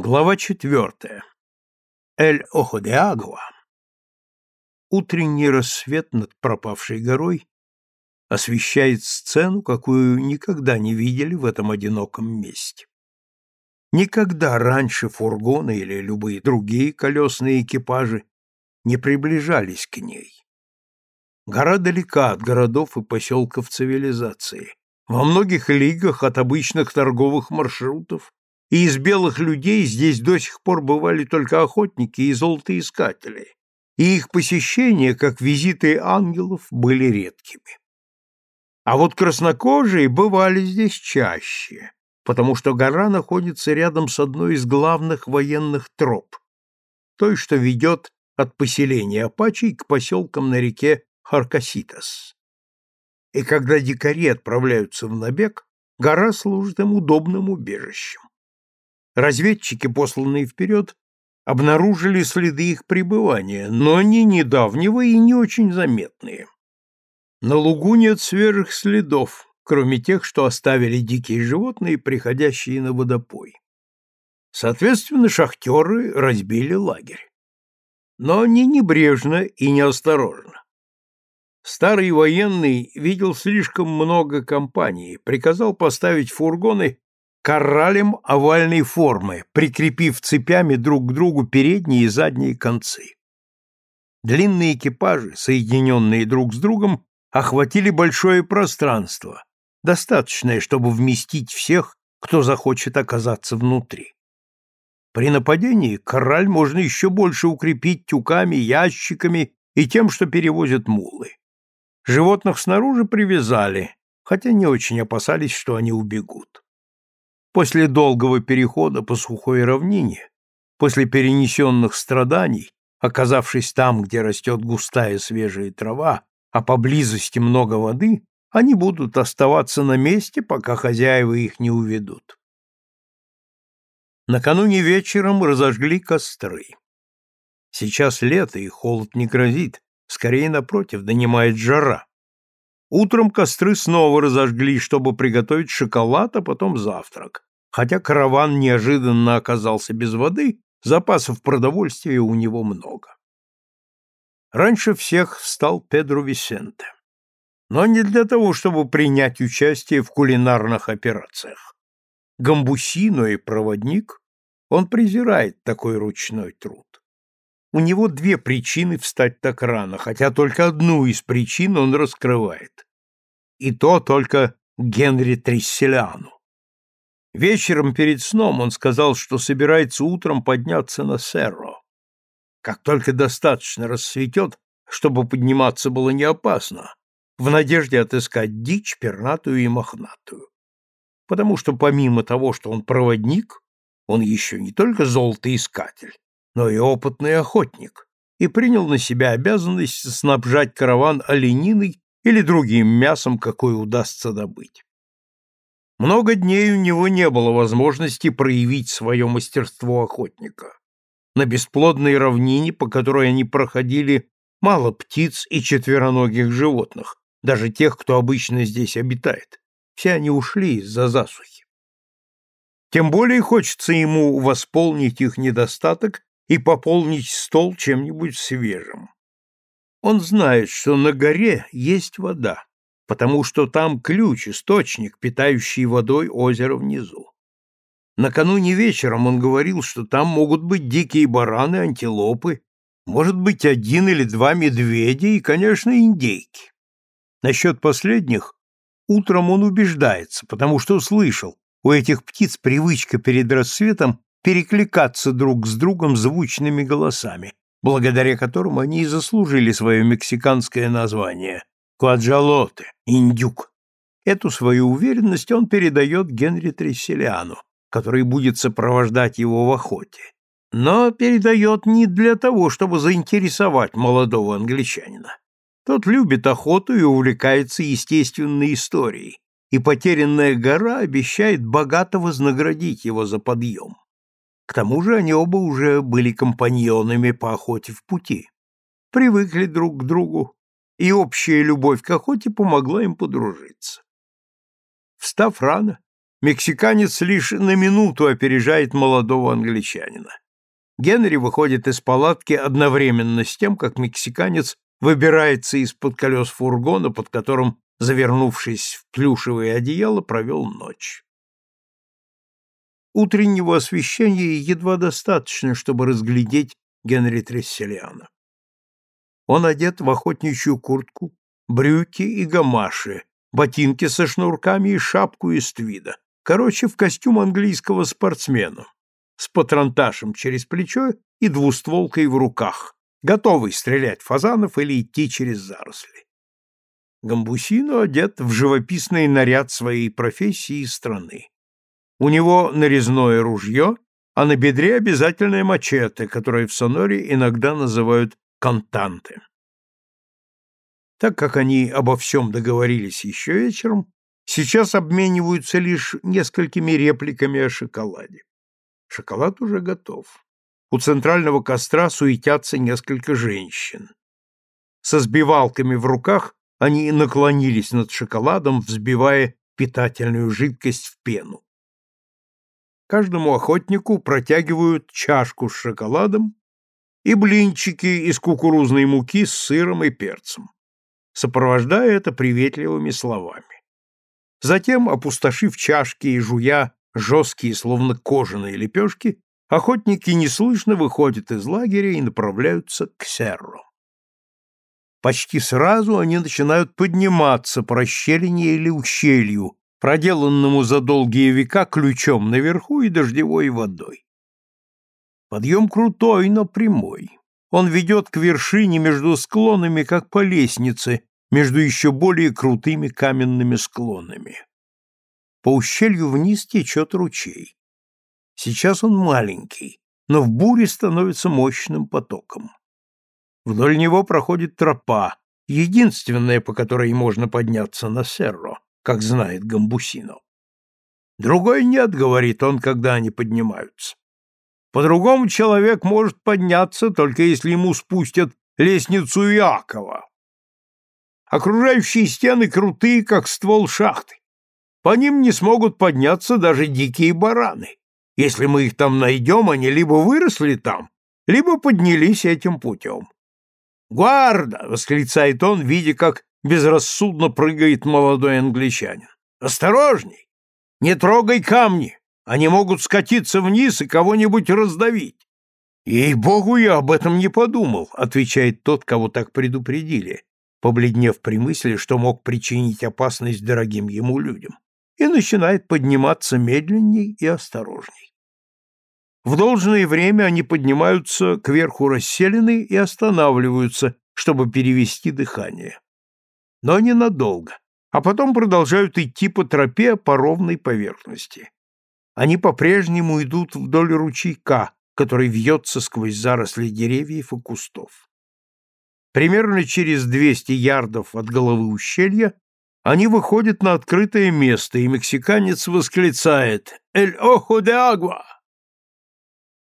Глава четвертая. Эль-Охо-де-Агуа. Утренний рассвет над пропавшей горой освещает сцену, какую никогда не видели в этом одиноком месте. Никогда раньше фургоны или любые другие колесные экипажи не приближались к ней. Гора далека от городов и поселков цивилизации, во многих лигах от обычных торговых маршрутов, и из белых людей здесь до сих пор бывали только охотники и золотоискатели, и их посещения, как визиты ангелов, были редкими. А вот краснокожие бывали здесь чаще, потому что гора находится рядом с одной из главных военных троп, той, что ведет от поселения Апачей к поселкам на реке Харкаситас. И когда дикари отправляются в набег, гора служит им удобным убежищем. Разведчики, посланные вперед, обнаружили следы их пребывания, но они недавнего и не очень заметные. На лугу нет свежих следов, кроме тех, что оставили дикие животные, приходящие на водопой. Соответственно, шахтеры разбили лагерь. Но не небрежно и неосторожно. Старый военный видел слишком много компаний, приказал поставить фургоны корралем овальной формы, прикрепив цепями друг к другу передние и задние концы. Длинные экипажи, соединенные друг с другом, охватили большое пространство, достаточное, чтобы вместить всех, кто захочет оказаться внутри. При нападении корраль можно еще больше укрепить тюками, ящиками и тем, что перевозят мулы. Животных снаружи привязали, хотя не очень опасались, что они убегут. После долгого перехода по сухой равнине, после перенесенных страданий, оказавшись там, где растет густая свежая трава, а поблизости много воды, они будут оставаться на месте, пока хозяева их не уведут. Накануне вечером разожгли костры. Сейчас лето, и холод не грозит, скорее напротив, донимает жара. Утром костры снова разожгли, чтобы приготовить шоколад, а потом завтрак. Хотя караван неожиданно оказался без воды, запасов продовольствия у него много. Раньше всех встал Педро Висенте. Но не для того, чтобы принять участие в кулинарных операциях. Гамбусино и проводник, он презирает такой ручной труд. У него две причины встать так рано, хотя только одну из причин он раскрывает. И то только Генри Трисселяну. Вечером перед сном он сказал, что собирается утром подняться на Серро. Как только достаточно рассветет, чтобы подниматься было не опасно, в надежде отыскать дичь, пернатую и мохнатую. Потому что помимо того, что он проводник, он еще не только золотоискатель, но и опытный охотник, и принял на себя обязанность снабжать караван олениной или другим мясом, какое удастся добыть. Много дней у него не было возможности проявить свое мастерство охотника. На бесплодной равнине, по которой они проходили, мало птиц и четвероногих животных, даже тех, кто обычно здесь обитает. Все они ушли из-за засухи. Тем более хочется ему восполнить их недостаток и пополнить стол чем-нибудь свежим. Он знает, что на горе есть вода, потому что там ключ, источник, питающий водой озеро внизу. Накануне вечером он говорил, что там могут быть дикие бараны, антилопы, может быть, один или два медведя и, конечно, индейки. Насчет последних утром он убеждается, потому что услышал, у этих птиц привычка перед рассветом перекликаться друг с другом звучными голосами, благодаря которым они и заслужили свое мексиканское название – кваджалоты, индюк. Эту свою уверенность он передает Генри Тресселиану, который будет сопровождать его в охоте, но передает не для того, чтобы заинтересовать молодого англичанина. Тот любит охоту и увлекается естественной историей, и потерянная гора обещает богато вознаградить его за подъем. К тому же они оба уже были компаньонами по охоте в пути, привыкли друг к другу, и общая любовь к охоте помогла им подружиться. Встав рано, мексиканец лишь на минуту опережает молодого англичанина. Генри выходит из палатки одновременно с тем, как мексиканец выбирается из-под колес фургона, под которым, завернувшись в плюшевое одеяло, провел ночь. Утреннего освещения едва достаточно, чтобы разглядеть Генри Тресселиана. Он одет в охотничью куртку, брюки и гамаши, ботинки со шнурками и шапку из твида. Короче, в костюм английского спортсмена, с патронташем через плечо и двустволкой в руках, готовый стрелять фазанов или идти через заросли. Гамбусино одет в живописный наряд своей профессии и страны. У него нарезное ружье, а на бедре обязательное мачете, которое в Соноре иногда называют контанты. Так как они обо всем договорились еще вечером, сейчас обмениваются лишь несколькими репликами о шоколаде. Шоколад уже готов. У центрального костра суетятся несколько женщин. Со сбивалками в руках они наклонились над шоколадом, взбивая питательную жидкость в пену. Каждому охотнику протягивают чашку с шоколадом и блинчики из кукурузной муки с сыром и перцем, сопровождая это приветливыми словами. Затем, опустошив чашки и жуя жесткие, словно кожаные лепешки, охотники неслышно выходят из лагеря и направляются к Серру. Почти сразу они начинают подниматься по расщелине или ущелью, проделанному за долгие века ключом наверху и дождевой водой. Подъем крутой, но прямой. Он ведет к вершине между склонами, как по лестнице, между еще более крутыми каменными склонами. По ущелью вниз течет ручей. Сейчас он маленький, но в буре становится мощным потоком. Вдоль него проходит тропа, единственная, по которой можно подняться на Серро, как знает Гамбусино. Другой нет, говорит он, когда они поднимаются. По-другому человек может подняться, только если ему спустят лестницу Иакова. Окружающие стены крутые, как ствол шахты. По ним не смогут подняться даже дикие бараны. Если мы их там найдем, они либо выросли там, либо поднялись этим путем. «Гварда!» — восклицает он, видя, как безрассудно прыгает молодой англичанин. «Осторожней! Не трогай камни! Они могут скатиться вниз и кого-нибудь раздавить!» «Ей-богу, я об этом не подумал», — отвечает тот, кого так предупредили, побледнев при мысли, что мог причинить опасность дорогим ему людям и начинает подниматься медленней и осторожней. В должное время они поднимаются кверху расселены и останавливаются, чтобы перевести дыхание. Но ненадолго, а потом продолжают идти по тропе по ровной поверхности. Они по-прежнему идут вдоль ручейка, который вьется сквозь заросли деревьев и кустов. Примерно через 200 ярдов от головы ущелья они выходят на открытое место, и мексиканец восклицает «Эль охо де агва!»